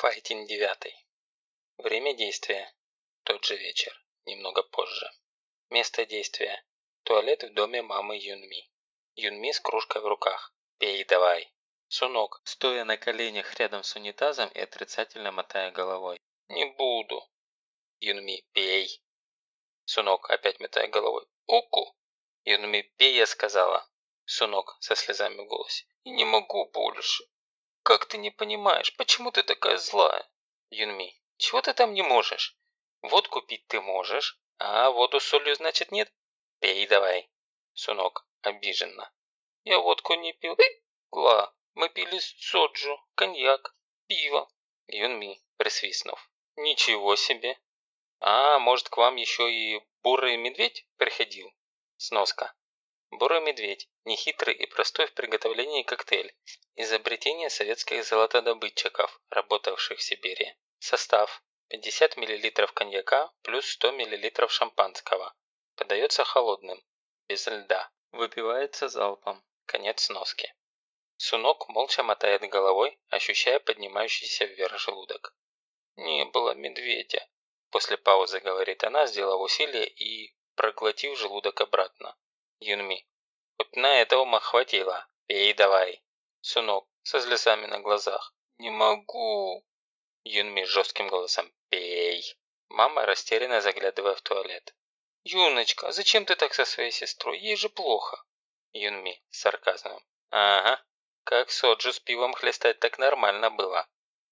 Файтин 9. Время действия. Тот же вечер. Немного позже. Место действия. Туалет в доме мамы Юнми. Юнми с кружкой в руках. «Пей давай». Сунок, стоя на коленях рядом с унитазом и отрицательно мотая головой. «Не буду». Юнми, «Пей». Сунок, опять мотая головой. «Уку». Юнми, «Пей», я сказала. Сунок со слезами в голосе. «Не могу больше». «Как ты не понимаешь, почему ты такая злая?» Юнми. «Чего ты там не можешь? Водку пить ты можешь, а воду с солью значит нет? Пей давай». Сунок. Обиженно. «Я водку не пил». «Гла, мы пили соджу, коньяк, пиво». Юнми, присвистнув. «Ничего себе! А, может, к вам еще и бурый медведь приходил?» Сноска. Бурый медведь – нехитрый и простой в приготовлении коктейль. Изобретение советских золотодобытчиков, работавших в Сибири. Состав. 50 мл коньяка плюс 100 мл шампанского. Подается холодным, без льда. Выпивается залпом. Конец сноски. Сунок молча мотает головой, ощущая поднимающийся вверх желудок. «Не было медведя», – после паузы говорит она, сделав усилие и проглотив желудок обратно. Юнми. Вот на этого ма хватило. Пей давай. Сунок со слезами на глазах. Не могу. Юнми жестким голосом. Пей. Мама растерянно заглядывая в туалет. «Юночка, зачем ты так со своей сестрой? Ей же плохо». Юнми с сарказмом. «Ага, как соджу с пивом хлестать так нормально было.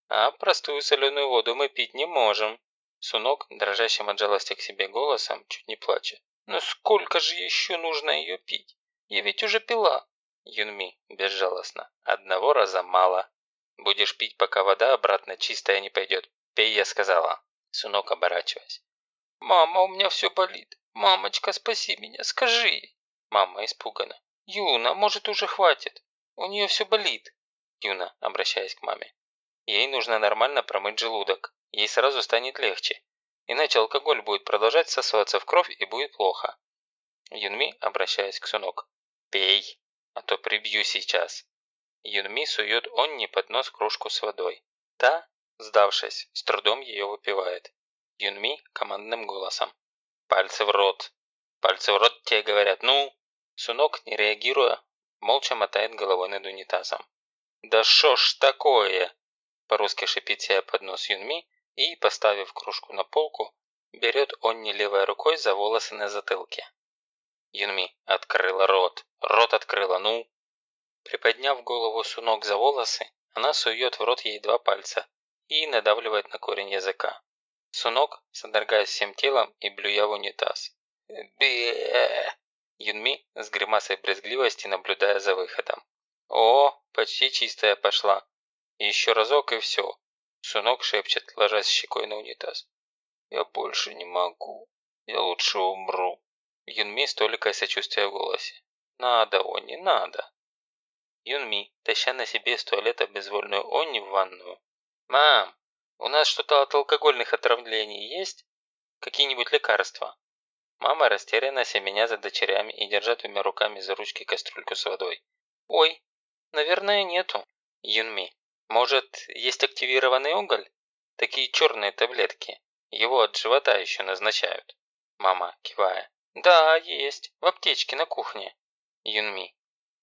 А простую соленую воду мы пить не можем». Сунок, дрожащим от жалости к себе голосом, чуть не плачет. Но сколько же еще нужно ее пить? Я ведь уже пила. Юнми безжалостно. Одного раза мало. Будешь пить, пока вода обратно чистая не пойдет. Пей, я сказала. Сунок оборачиваясь. Мама, у меня все болит. Мамочка, спаси меня, скажи. Мама испугана. Юна, может уже хватит. У нее все болит. Юна, обращаясь к маме. Ей нужно нормально промыть желудок. Ей сразу станет легче. Иначе алкоголь будет продолжать всасываться в кровь и будет плохо. Юнми, обращаясь к Сунок. «Пей, а то прибью сейчас». Юнми сует Онни под нос кружку с водой. Та, сдавшись, с трудом ее выпивает. Юнми командным голосом. «Пальцы в рот! Пальцы в рот тебе говорят, ну!» Сунок, не реагируя, молча мотает головой над унитазом. «Да шо ж такое?» По-русски шипит себе под нос Юнми и, поставив кружку на полку, берет Онни левой рукой за волосы на затылке. Юнми открыла рот. Рот открыла, ну. Приподняв голову Сунок за волосы, она сует в рот ей два пальца и надавливает на корень языка. Сунок, содрогаясь всем телом и блюя в унитаз. бе Юнми с гримасой брезгливости наблюдая за выходом. «О, почти чистая пошла. Еще разок и все. Сунок шепчет, ложась щекой на унитаз. «Я больше не могу. Я лучше умру». Юнми с толикой сочувствия в голосе. «Надо, Они, надо». Юнми, таща на себе из туалета безвольную Они в ванную. «Мам, у нас что-то от алкогольных отравлений есть? Какие-нибудь лекарства?» Мама растерянно семеня за дочерями и держа двумя руками за ручки кастрюльку с водой. «Ой, наверное, нету». Юнми, может, есть активированный уголь? Такие черные таблетки. Его от живота еще назначают. Мама, кивая. Да, есть. В аптечке на кухне. Юнми.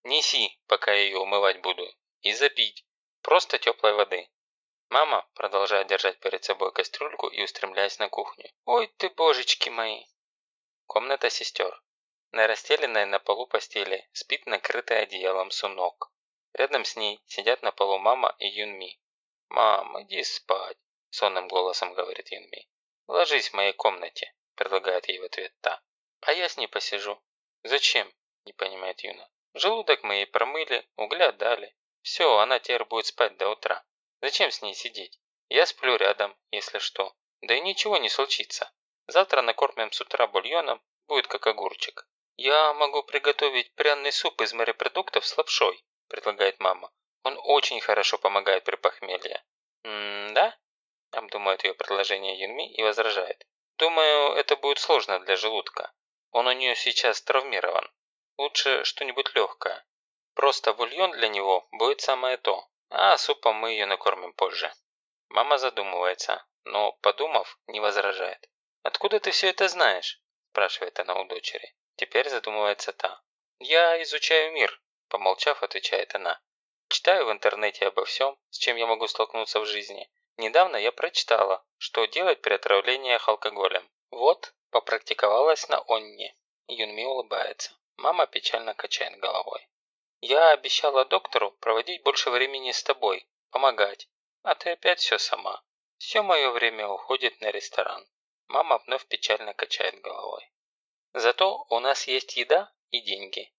Неси, пока я ее умывать буду. И запить. Просто теплой воды. Мама, продолжая держать перед собой кастрюльку и устремляясь на кухню. Ой ты божечки мои. Комната сестер. На расстеленной на полу постели спит накрытый одеялом сунок. Рядом с ней сидят на полу мама и Юнми. «Мам, иди спать», – сонным голосом говорит Юнми. «Ложись в моей комнате», – предлагает ей в ответ та. «А я с ней посижу». «Зачем?» – не понимает Юна. «Желудок мы ей промыли, угля дали. Все, она теперь будет спать до утра. Зачем с ней сидеть? Я сплю рядом, если что. Да и ничего не случится. Завтра накормим с утра бульоном, будет как огурчик. Я могу приготовить пряный суп из морепродуктов с лапшой предлагает мама. Он очень хорошо помогает при похмелье. «М-да?» – обдумывает ее предложение Юнми и возражает. «Думаю, это будет сложно для желудка. Он у нее сейчас травмирован. Лучше что-нибудь легкое. Просто бульон для него будет самое то, а супом мы ее накормим позже». Мама задумывается, но, подумав, не возражает. «Откуда ты все это знаешь?» – спрашивает она у дочери. Теперь задумывается та. «Я изучаю мир», – помолчав, отвечает она. «Читаю в интернете обо всем, с чем я могу столкнуться в жизни. Недавно я прочитала, что делать при отравлениях алкоголем. Вот, попрактиковалась на Онне». Юнми улыбается. Мама печально качает головой. «Я обещала доктору проводить больше времени с тобой, помогать. А ты опять все сама. Все мое время уходит на ресторан. Мама вновь печально качает головой. Зато у нас есть еда и деньги.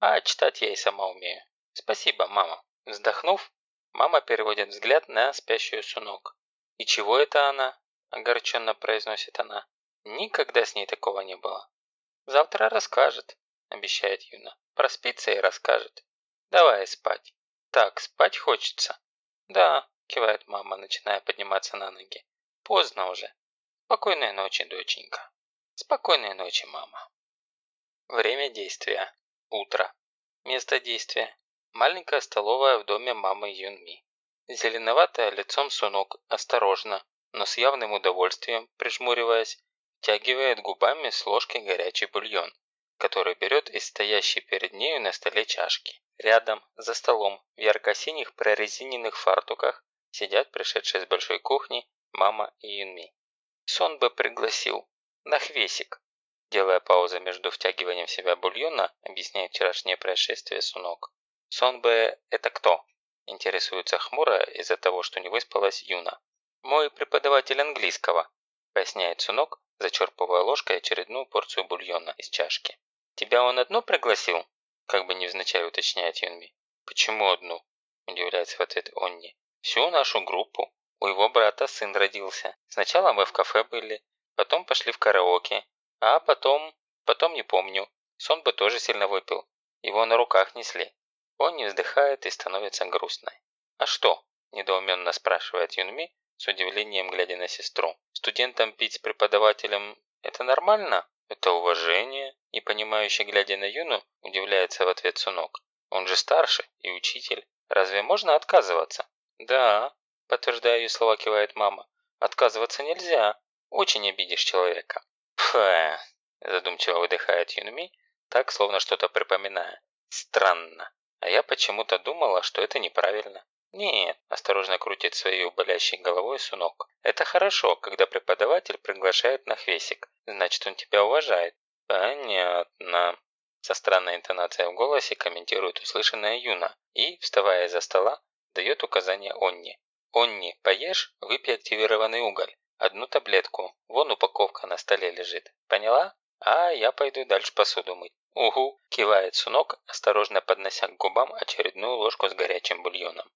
А читать я и сама умею. Спасибо, мама. Вздохнув, мама переводит взгляд на спящую Сунок. «И чего это она?» – огорченно произносит она. «Никогда с ней такого не было». «Завтра расскажет», – обещает Юна. «Проспится и расскажет. Давай спать». «Так, спать хочется». «Да, кивает мама, начиная подниматься на ноги. Поздно уже. Спокойной ночи, доченька. Спокойной ночи, мама. Время действия. Утро. Место действия. Маленькая столовая в доме мамы Юнми. Зеленоватое лицом Сунок осторожно, но с явным удовольствием, прижмуриваясь, втягивает губами с ложкой горячий бульон, который берет из стоящей перед нею на столе чашки. Рядом, за столом, в ярко-синих прорезиненных фартуках, Сидят пришедшие с большой кухни мама и Юнми. Сон бы пригласил. На хвесик. Делая паузу между втягиванием в себя бульона, объясняет вчерашнее происшествие Сунок. Сон бы это кто? Интересуется хмуро из-за того, что не выспалась Юна. Мой преподаватель английского, поясняет Сунок, зачерпывая ложкой очередную порцию бульона из чашки. Тебя он одну пригласил? Как бы невзначай уточняет Юнми. Почему одну? Удивляется в ответ Онни. Всю нашу группу. У его брата сын родился. Сначала мы в кафе были, потом пошли в караоке, а потом... потом не помню. Сон бы тоже сильно выпил. Его на руках несли. Он не вздыхает и становится грустной. «А что?» – недоуменно спрашивает Юнми, с удивлением глядя на сестру. «Студентам пить с преподавателем – это нормально? Это уважение?» Не понимающий, глядя на Юну, удивляется в ответ Сунок. «Он же старше и учитель. Разве можно отказываться?» «Да», – подтверждая ее слова, кивает мама. «Отказываться нельзя. Очень обидишь человека». «Фэ», – задумчиво выдыхает Юнми, так, словно что-то припоминая. «Странно. А я почему-то думала, что это неправильно». «Нет», – осторожно крутит своей болящей головой Сунок. «Это хорошо, когда преподаватель приглашает на хвесик. Значит, он тебя уважает». «Понятно», – со странной интонацией в голосе комментирует услышанная Юна и, вставая из-за стола, дает указание Онни. «Онни, поешь, выпей активированный уголь. Одну таблетку. Вон упаковка на столе лежит. Поняла? А я пойду дальше посуду мыть». «Угу», – кивает Сунок, осторожно поднося к губам очередную ложку с горячим бульоном.